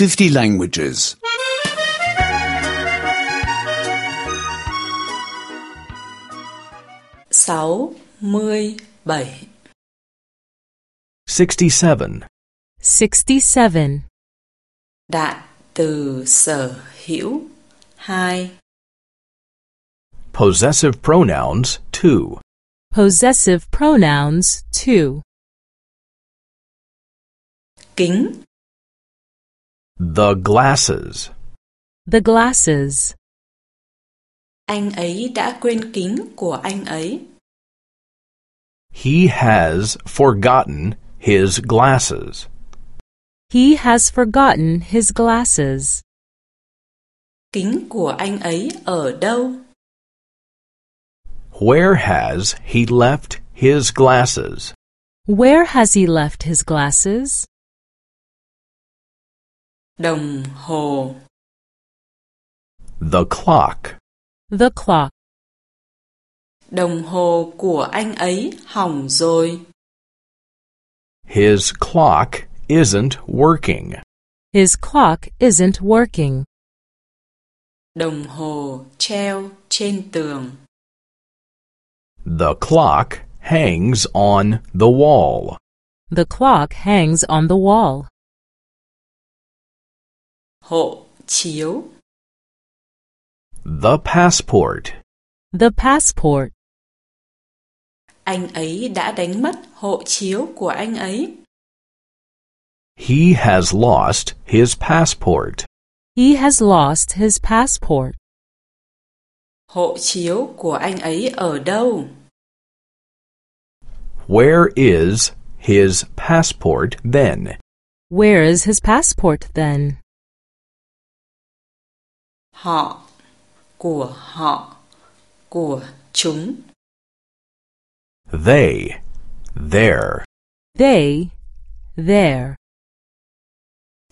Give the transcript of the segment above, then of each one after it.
50 languages. 67 67. 67. Đại từ sở hữu 2 Possessive pronouns 2. Possessive pronouns 2. Kính The glasses. The glasses. Anh ấy đã quên kính của anh ấy. He has forgotten his glasses. He has forgotten his glasses. Kính của anh ấy ở đâu? Where has he left his glasses? Where has he left his glasses? Đồng hồ The clock. The clock. Đồng hồ của anh ấy hỏng rồi. His clock isn't working. His clock isn't working. Đồng hồ treo trên tường. The clock hangs on the wall. The clock hangs on the wall. Hộ chiếu The passport. The passport. Anh ấy đã đánh mất hộ chiếu của anh ấy. He has lost his passport. He has lost his passport. Hộ chiếu của anh ấy ở đâu? Where is his passport then? Where is his passport then? Họ của họ của chúng. They, their. They, their.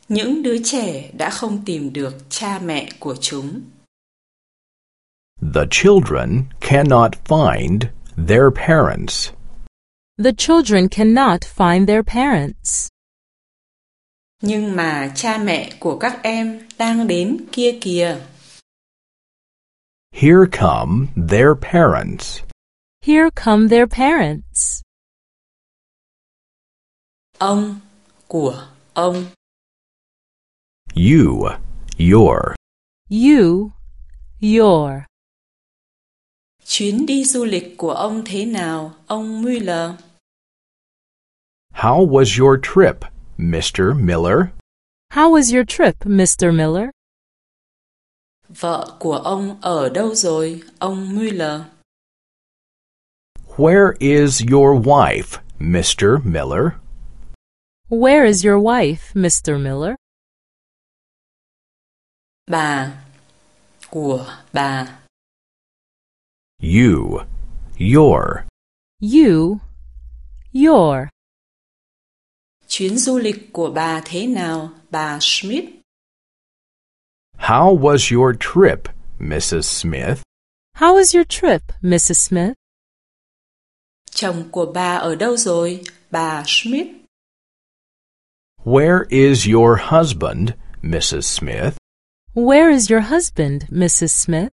Những đứa trẻ đã không tìm được cha mẹ của chúng. The children cannot find their parents. The children cannot find their parents. Nhưng mà cha mẹ của các em đang đến kia kìa. Here come their parents. Here come their parents. Ông của ông. You, your. You, your. Chuyến đi du lịch của ông thế nào, ông Müller? How was your trip, Mr. Miller? How was your trip, Mr. Miller? Vợ của ông ở đâu rồi, ông Müller? Where is your wife, Mr. Miller? Where is your wife, Mr. Miller? Bà của bà. You, your. You, your. Chuyến du lịch của bà thế nào, bà Schmidt? How was your trip, Mrs. Smith? How was your trip, Mrs. Smith? Chồng của bà ở đâu rồi, bà Schmidt? Where is your husband, Mrs. Smith? Where is your husband, Mrs. Smith?